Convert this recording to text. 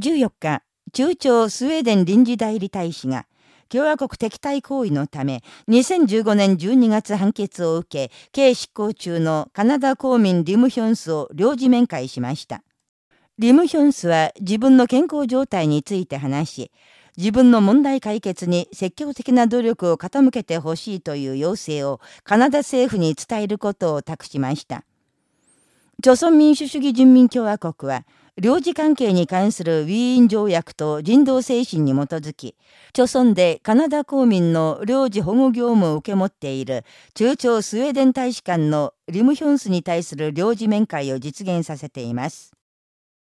14日、中朝スウェーデン臨時代理大使が、共和国敵対行為のため、2015年12月判決を受け、刑執行中のカナダ公民リム・ヒョンスを領事面会しました。リム・ヒョンスは自分の健康状態について話し、自分の問題解決に積極的な努力を傾けてほしいという要請をカナダ政府に伝えることを託しました。朝鮮民主主義人民共和国は、領事関係に関するウィーン条約と人道精神に基づき、朝鮮でカナダ公民の領事保護業務を受け持っている中朝スウェーデン大使館のリムヒョンスに対する領事面会を実現させています。